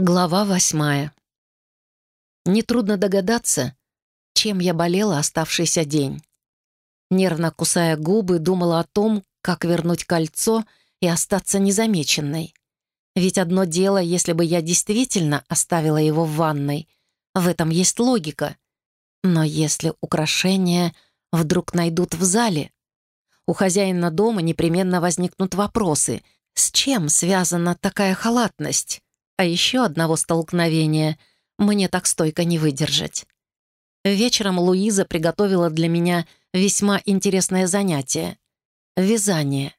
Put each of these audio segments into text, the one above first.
Глава восьмая. Нетрудно догадаться, чем я болела оставшийся день. Нервно кусая губы, думала о том, как вернуть кольцо и остаться незамеченной. Ведь одно дело, если бы я действительно оставила его в ванной. В этом есть логика. Но если украшения вдруг найдут в зале? У хозяина дома непременно возникнут вопросы. С чем связана такая халатность? А еще одного столкновения мне так стойко не выдержать. Вечером Луиза приготовила для меня весьма интересное занятие — вязание.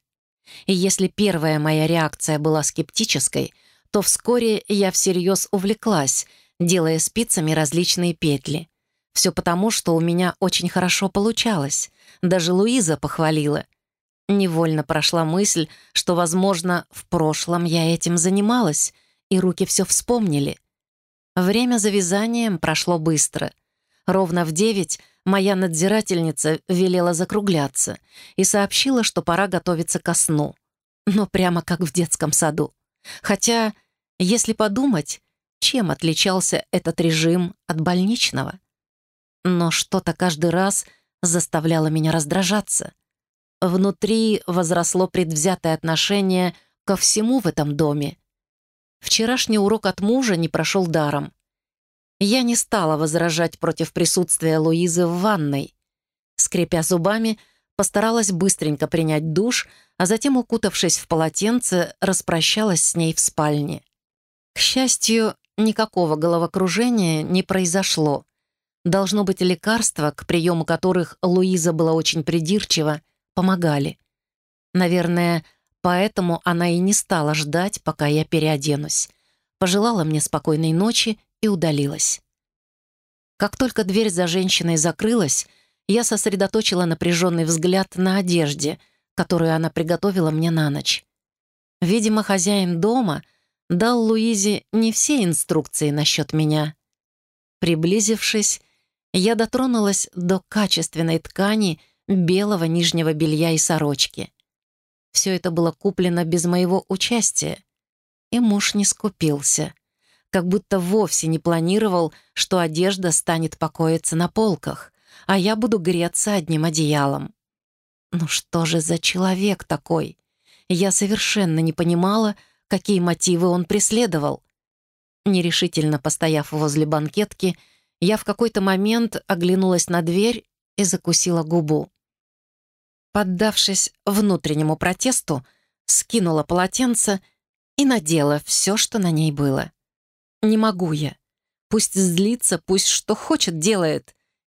И если первая моя реакция была скептической, то вскоре я всерьез увлеклась, делая спицами различные петли. Все потому, что у меня очень хорошо получалось. Даже Луиза похвалила. Невольно прошла мысль, что, возможно, в прошлом я этим занималась — и руки все вспомнили. Время за вязанием прошло быстро. Ровно в девять моя надзирательница велела закругляться и сообщила, что пора готовиться ко сну. Но прямо как в детском саду. Хотя, если подумать, чем отличался этот режим от больничного? Но что-то каждый раз заставляло меня раздражаться. Внутри возросло предвзятое отношение ко всему в этом доме, Вчерашний урок от мужа не прошел даром. Я не стала возражать против присутствия Луизы в ванной. Скрипя зубами, постаралась быстренько принять душ, а затем, укутавшись в полотенце, распрощалась с ней в спальне. К счастью, никакого головокружения не произошло. Должно быть, лекарства, к приему которых Луиза была очень придирчива, помогали. Наверное, Поэтому она и не стала ждать, пока я переоденусь. Пожелала мне спокойной ночи и удалилась. Как только дверь за женщиной закрылась, я сосредоточила напряженный взгляд на одежде, которую она приготовила мне на ночь. Видимо, хозяин дома дал Луизе не все инструкции насчет меня. Приблизившись, я дотронулась до качественной ткани белого нижнего белья и сорочки. Все это было куплено без моего участия. И муж не скупился. Как будто вовсе не планировал, что одежда станет покоиться на полках, а я буду греться одним одеялом. Ну что же за человек такой? Я совершенно не понимала, какие мотивы он преследовал. Нерешительно постояв возле банкетки, я в какой-то момент оглянулась на дверь и закусила губу. Поддавшись внутреннему протесту, скинула полотенце и надела все, что на ней было. Не могу я. Пусть злится, пусть что хочет делает.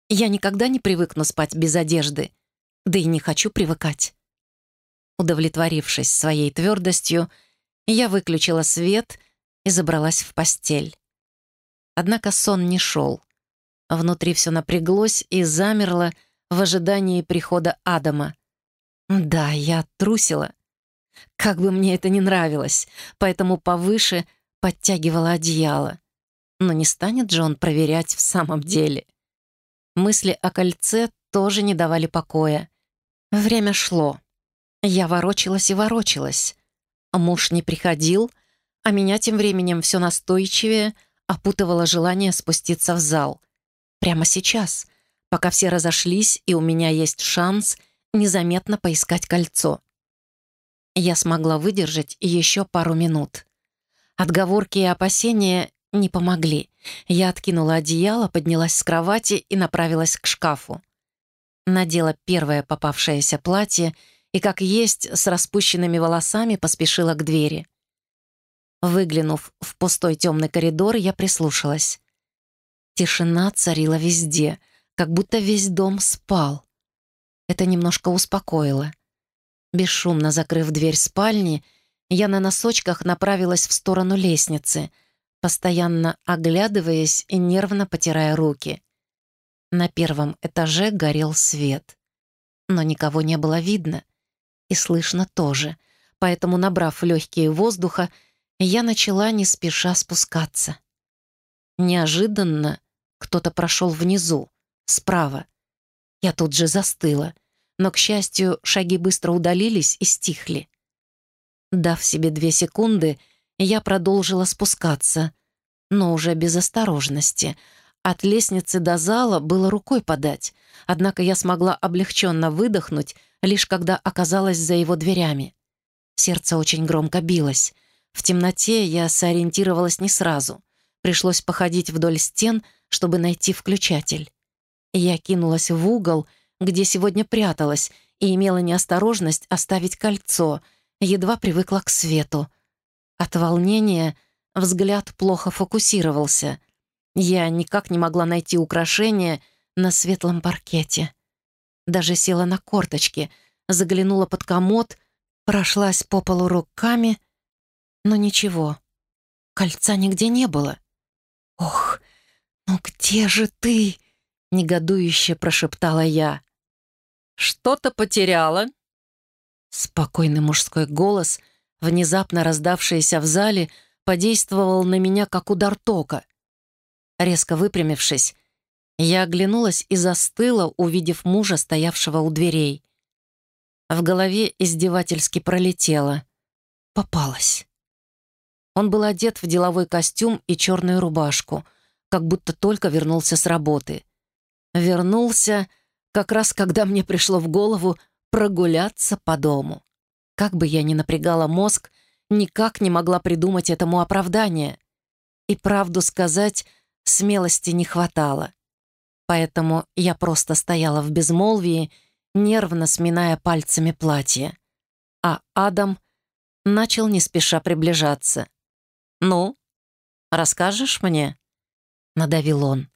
Я никогда не привыкну спать без одежды, да и не хочу привыкать. Удовлетворившись своей твердостью, я выключила свет и забралась в постель. Однако сон не шел. Внутри все напряглось и замерло в ожидании прихода Адама. Да, я трусила. Как бы мне это не нравилось, поэтому повыше подтягивала одеяло. Но не станет же он проверять в самом деле. Мысли о кольце тоже не давали покоя. Время шло. Я ворочалась и ворочалась. Муж не приходил, а меня тем временем все настойчивее опутывало желание спуститься в зал. Прямо сейчас, пока все разошлись и у меня есть шанс — незаметно поискать кольцо. Я смогла выдержать еще пару минут. Отговорки и опасения не помогли. Я откинула одеяло, поднялась с кровати и направилась к шкафу. Надела первое попавшееся платье и, как есть, с распущенными волосами поспешила к двери. Выглянув в пустой темный коридор, я прислушалась. Тишина царила везде, как будто весь дом спал. Это немножко успокоило. Бесшумно закрыв дверь спальни, я на носочках направилась в сторону лестницы, постоянно оглядываясь и нервно потирая руки. На первом этаже горел свет. Но никого не было видно. И слышно тоже. Поэтому, набрав легкие воздуха, я начала не спеша спускаться. Неожиданно кто-то прошел внизу, справа. Я тут же застыла, но, к счастью, шаги быстро удалились и стихли. Дав себе две секунды, я продолжила спускаться, но уже без осторожности. От лестницы до зала было рукой подать, однако я смогла облегченно выдохнуть, лишь когда оказалась за его дверями. Сердце очень громко билось. В темноте я сориентировалась не сразу. Пришлось походить вдоль стен, чтобы найти включатель. Я кинулась в угол, где сегодня пряталась, и имела неосторожность оставить кольцо, едва привыкла к свету. От волнения взгляд плохо фокусировался. Я никак не могла найти украшение на светлом паркете. Даже села на корточки, заглянула под комод, прошлась по полу руками, но ничего. Кольца нигде не было. «Ох, ну где же ты?» — негодующе прошептала я. «Что-то потеряла?» Спокойный мужской голос, внезапно раздавшийся в зале, подействовал на меня, как удар тока. Резко выпрямившись, я оглянулась и застыла, увидев мужа, стоявшего у дверей. В голове издевательски пролетело. Попалась. Он был одет в деловой костюм и черную рубашку, как будто только вернулся с работы. Вернулся как раз когда мне пришло в голову прогуляться по дому. Как бы я ни напрягала мозг, никак не могла придумать этому оправдание. И правду сказать, смелости не хватало. Поэтому я просто стояла в безмолвии, нервно сминая пальцами платье. А Адам начал не спеша приближаться. «Ну, расскажешь мне?» — надавил он.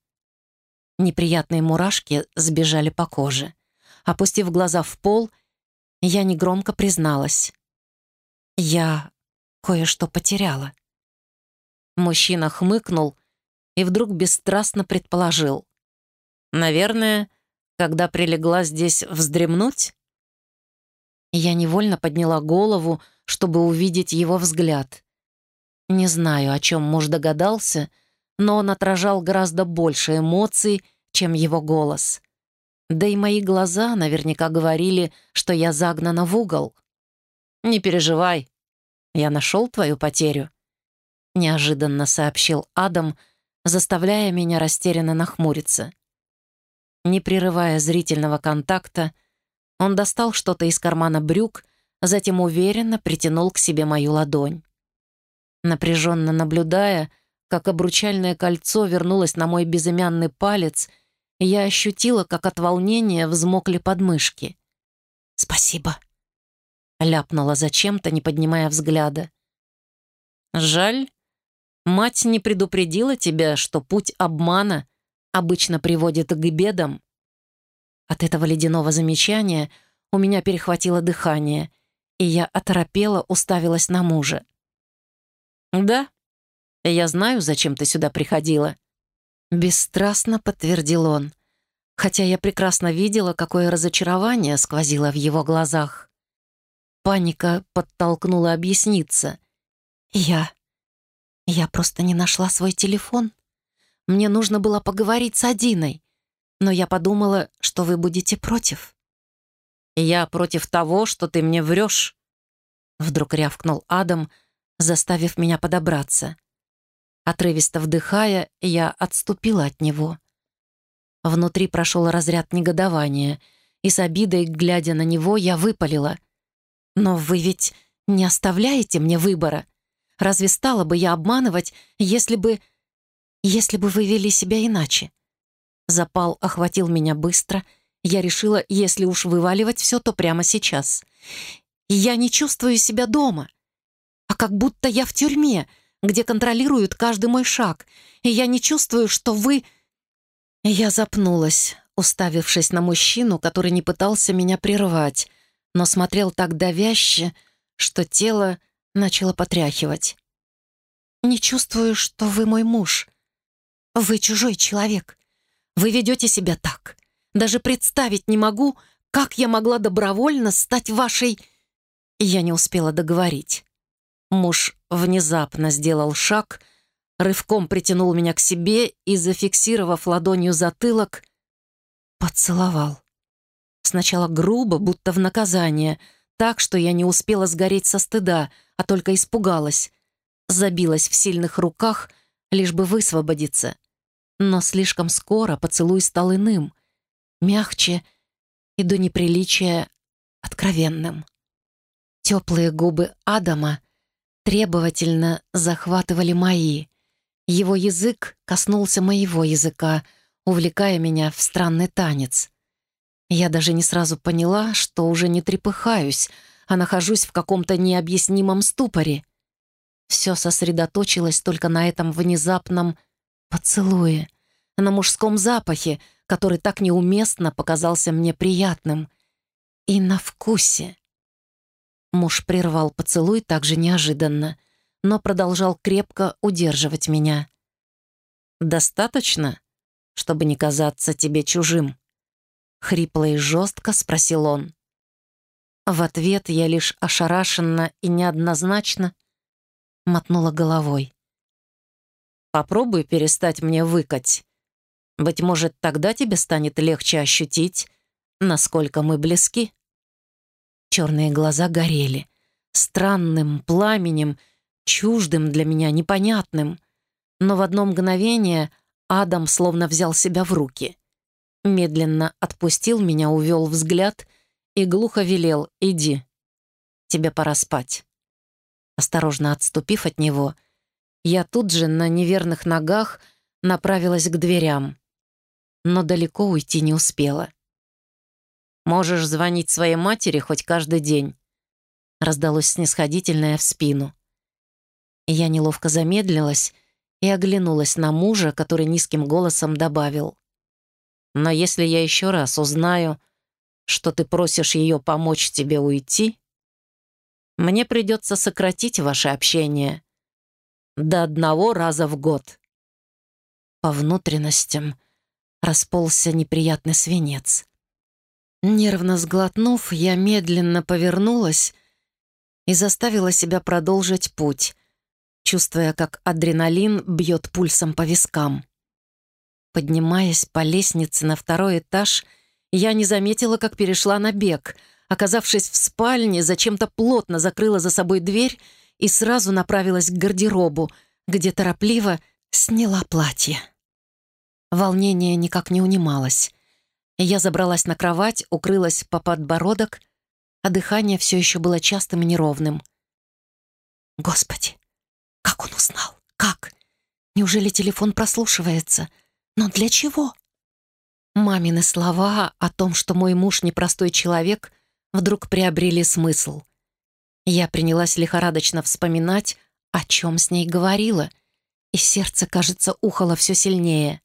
Неприятные мурашки сбежали по коже. Опустив глаза в пол, я негромко призналась. Я кое-что потеряла. Мужчина хмыкнул и вдруг бесстрастно предположил. «Наверное, когда прилегла здесь вздремнуть?» Я невольно подняла голову, чтобы увидеть его взгляд. Не знаю, о чем муж догадался — но он отражал гораздо больше эмоций, чем его голос. Да и мои глаза наверняка говорили, что я загнана в угол. «Не переживай, я нашел твою потерю», — неожиданно сообщил Адам, заставляя меня растерянно нахмуриться. Не прерывая зрительного контакта, он достал что-то из кармана брюк, затем уверенно притянул к себе мою ладонь. Напряженно наблюдая, как обручальное кольцо вернулось на мой безымянный палец, я ощутила, как от волнения взмокли подмышки. «Спасибо», — ляпнула зачем-то, не поднимая взгляда. «Жаль, мать не предупредила тебя, что путь обмана обычно приводит к бедам». От этого ледяного замечания у меня перехватило дыхание, и я оторопела, уставилась на мужа. «Да», «Я знаю, зачем ты сюда приходила». Бесстрастно подтвердил он, хотя я прекрасно видела, какое разочарование сквозило в его глазах. Паника подтолкнула объясниться. «Я... я просто не нашла свой телефон. Мне нужно было поговорить с Адиной, но я подумала, что вы будете против». «Я против того, что ты мне врешь», — вдруг рявкнул Адам, заставив меня подобраться. Отрывисто вдыхая, я отступила от него. Внутри прошел разряд негодования, и с обидой, глядя на него, я выпалила. «Но вы ведь не оставляете мне выбора. Разве стала бы я обманывать, если бы... если бы вы вели себя иначе?» Запал охватил меня быстро. Я решила, если уж вываливать все, то прямо сейчас. «Я не чувствую себя дома, а как будто я в тюрьме», где контролируют каждый мой шаг, и я не чувствую, что вы...» Я запнулась, уставившись на мужчину, который не пытался меня прервать, но смотрел так давяще, что тело начало потряхивать. «Не чувствую, что вы мой муж. Вы чужой человек. Вы ведете себя так. Даже представить не могу, как я могла добровольно стать вашей...» Я не успела договорить. Муж внезапно сделал шаг, рывком притянул меня к себе и, зафиксировав ладонью затылок, поцеловал. Сначала грубо, будто в наказание, так, что я не успела сгореть со стыда, а только испугалась. Забилась в сильных руках, лишь бы высвободиться. Но слишком скоро поцелуй стал иным, мягче и до неприличия откровенным. Теплые губы Адама требовательно захватывали мои. Его язык коснулся моего языка, увлекая меня в странный танец. Я даже не сразу поняла, что уже не трепыхаюсь, а нахожусь в каком-то необъяснимом ступоре. Все сосредоточилось только на этом внезапном поцелуе, на мужском запахе, который так неуместно показался мне приятным, и на вкусе. Муж прервал поцелуй так же неожиданно, но продолжал крепко удерживать меня. «Достаточно, чтобы не казаться тебе чужим?» Хрипло и жестко спросил он. В ответ я лишь ошарашенно и неоднозначно мотнула головой. «Попробуй перестать мне выкать. Быть может, тогда тебе станет легче ощутить, насколько мы близки». Черные глаза горели, странным пламенем, чуждым для меня, непонятным. Но в одно мгновение Адам словно взял себя в руки. Медленно отпустил меня, увел взгляд и глухо велел «Иди, тебе пора спать». Осторожно отступив от него, я тут же на неверных ногах направилась к дверям, но далеко уйти не успела. «Можешь звонить своей матери хоть каждый день», раздалось снисходительное в спину. Я неловко замедлилась и оглянулась на мужа, который низким голосом добавил. «Но если я еще раз узнаю, что ты просишь ее помочь тебе уйти, мне придется сократить ваше общение до одного раза в год». По внутренностям расползся неприятный свинец. Нервно сглотнув, я медленно повернулась и заставила себя продолжить путь, чувствуя, как адреналин бьет пульсом по вискам. Поднимаясь по лестнице на второй этаж, я не заметила, как перешла на бег. Оказавшись в спальне, зачем-то плотно закрыла за собой дверь и сразу направилась к гардеробу, где торопливо сняла платье. Волнение никак не унималось. Я забралась на кровать, укрылась по подбородок, а дыхание все еще было частым и неровным. Господи, как он узнал? Как? Неужели телефон прослушивается? Но для чего? Мамины слова о том, что мой муж непростой человек, вдруг приобрели смысл. Я принялась лихорадочно вспоминать, о чем с ней говорила, и сердце, кажется, ухало все сильнее.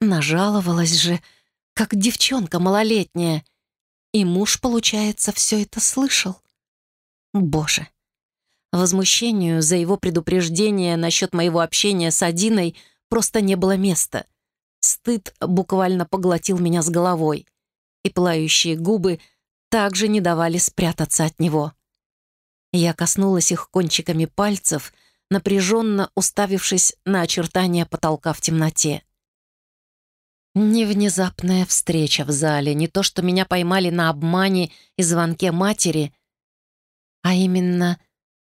Нажаловалась же, как девчонка малолетняя, и муж, получается, все это слышал. Боже! Возмущению за его предупреждение насчет моего общения с Адиной просто не было места — Стыд буквально поглотил меня с головой, и пылающие губы также не давали спрятаться от него. Я коснулась их кончиками пальцев, напряженно уставившись на очертания потолка в темноте. Не внезапная встреча в зале, не то, что меня поймали на обмане и звонке матери, а именно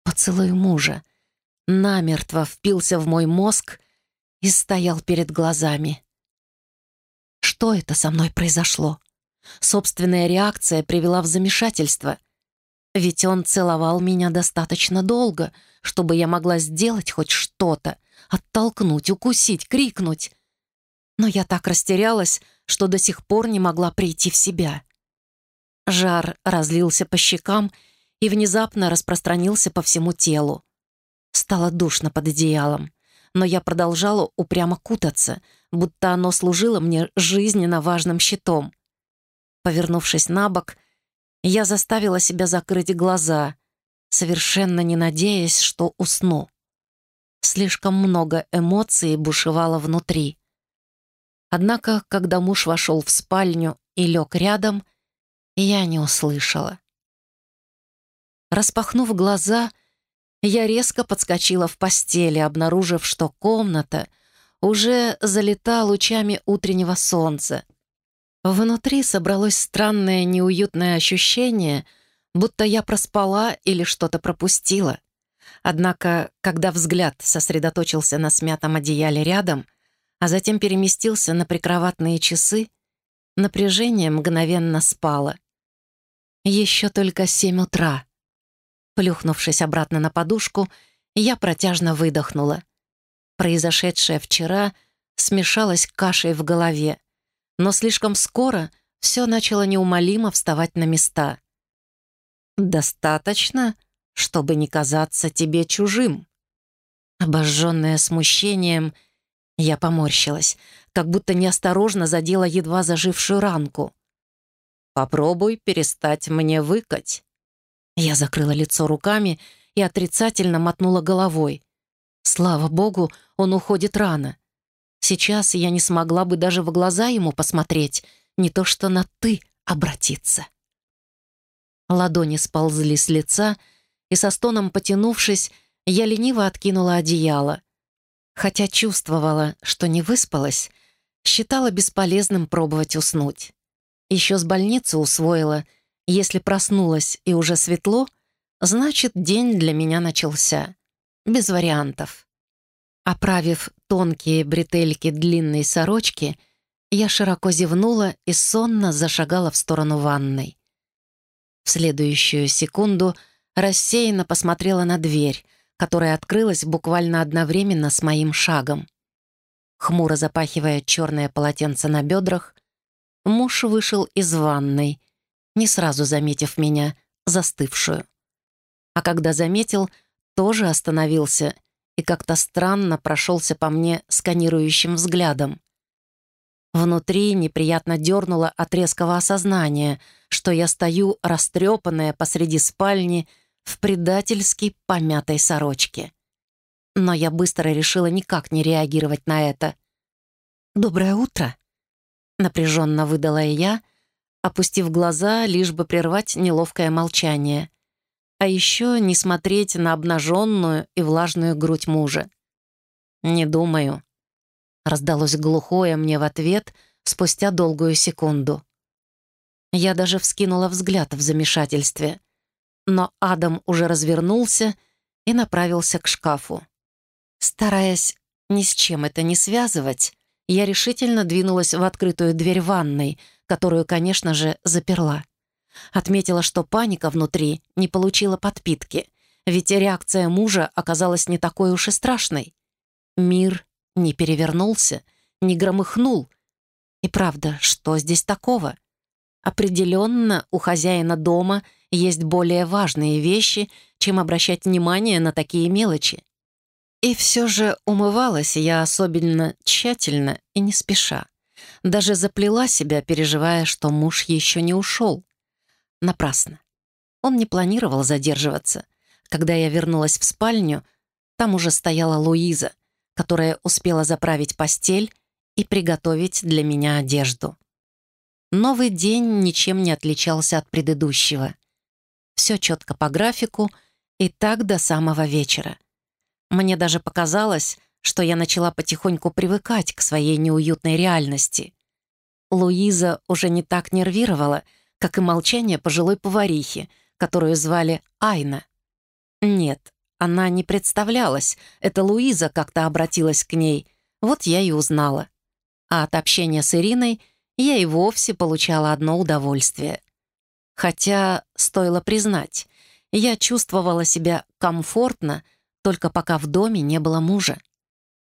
поцелуй мужа. Намертво впился в мой мозг и стоял перед глазами. Что это со мной произошло? Собственная реакция привела в замешательство. Ведь он целовал меня достаточно долго, чтобы я могла сделать хоть что-то, оттолкнуть, укусить, крикнуть. Но я так растерялась, что до сих пор не могла прийти в себя. Жар разлился по щекам и внезапно распространился по всему телу. Стало душно под одеялом но я продолжала упрямо кутаться, будто оно служило мне жизненно важным щитом. Повернувшись на бок, я заставила себя закрыть глаза, совершенно не надеясь, что усну. Слишком много эмоций бушевало внутри. Однако, когда муж вошел в спальню и лег рядом, я не услышала. Распахнув глаза, я резко подскочила в постели, обнаружив, что комната уже залита лучами утреннего солнца. Внутри собралось странное неуютное ощущение, будто я проспала или что-то пропустила. Однако, когда взгляд сосредоточился на смятом одеяле рядом, а затем переместился на прикроватные часы, напряжение мгновенно спало. Еще только семь утра. Плюхнувшись обратно на подушку, я протяжно выдохнула. Произошедшее вчера смешалось кашей в голове, но слишком скоро все начало неумолимо вставать на места. «Достаточно, чтобы не казаться тебе чужим». Обожженная смущением, я поморщилась, как будто неосторожно задела едва зажившую ранку. «Попробуй перестать мне выкать». Я закрыла лицо руками и отрицательно мотнула головой. Слава богу, он уходит рано. Сейчас я не смогла бы даже в глаза ему посмотреть, не то что на «ты» обратиться. Ладони сползли с лица, и со стоном потянувшись, я лениво откинула одеяло. Хотя чувствовала, что не выспалась, считала бесполезным пробовать уснуть. Еще с больницы усвоила, если проснулась и уже светло, значит, день для меня начался. Без вариантов. Оправив тонкие бретельки длинной сорочки, я широко зевнула и сонно зашагала в сторону ванной. В следующую секунду рассеянно посмотрела на дверь, которая открылась буквально одновременно с моим шагом. Хмуро запахивая черное полотенце на бедрах, муж вышел из ванной, не сразу заметив меня, застывшую. А когда заметил, тоже остановился и как-то странно прошелся по мне сканирующим взглядом. Внутри неприятно дернуло от резкого осознания, что я стою растрепанная посреди спальни в предательски помятой сорочке. Но я быстро решила никак не реагировать на это. «Доброе утро!» напряженно выдала я, опустив глаза, лишь бы прервать неловкое молчание. А еще не смотреть на обнаженную и влажную грудь мужа. «Не думаю», — раздалось глухое мне в ответ спустя долгую секунду. Я даже вскинула взгляд в замешательстве. Но Адам уже развернулся и направился к шкафу. Стараясь ни с чем это не связывать, я решительно двинулась в открытую дверь ванной, которую, конечно же, заперла. Отметила, что паника внутри не получила подпитки, ведь реакция мужа оказалась не такой уж и страшной. Мир не перевернулся, не громыхнул. И правда, что здесь такого? Определенно, у хозяина дома есть более важные вещи, чем обращать внимание на такие мелочи. И все же умывалась я особенно тщательно и не спеша. Даже заплела себя, переживая, что муж еще не ушел. Напрасно. Он не планировал задерживаться. Когда я вернулась в спальню, там уже стояла Луиза, которая успела заправить постель и приготовить для меня одежду. Новый день ничем не отличался от предыдущего. Все четко по графику и так до самого вечера — мне даже показалось, что я начала потихоньку привыкать к своей неуютной реальности. Луиза уже не так нервировала, как и молчание пожилой поварихи, которую звали Айна. Нет, она не представлялась, это Луиза как-то обратилась к ней, вот я и узнала. А от общения с Ириной я и вовсе получала одно удовольствие. Хотя, стоило признать, я чувствовала себя комфортно, только пока в доме не было мужа.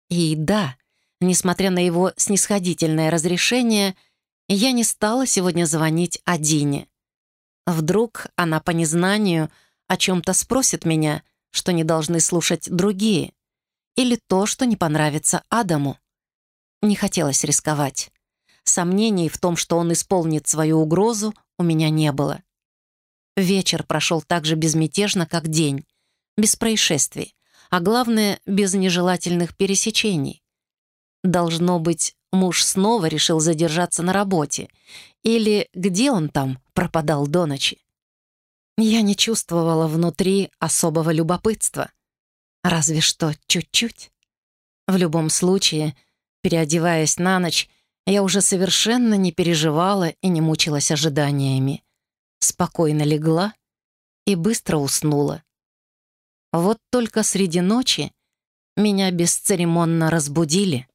И да, несмотря на его снисходительное разрешение, я не стала сегодня звонить Адине. Вдруг она по незнанию о чем-то спросит меня, что не должны слушать другие, или то, что не понравится Адаму. Не хотелось рисковать. Сомнений в том, что он исполнит свою угрозу, у меня не было. Вечер прошел так же безмятежно, как день, без происшествий а главное, без нежелательных пересечений. Должно быть, муж снова решил задержаться на работе. Или где он там пропадал до ночи? Я не чувствовала внутри особого любопытства. Разве что чуть-чуть. В любом случае, переодеваясь на ночь, я уже совершенно не переживала и не мучилась ожиданиями. Спокойно легла и быстро уснула. Вот только среди ночи меня бесцеремонно разбудили.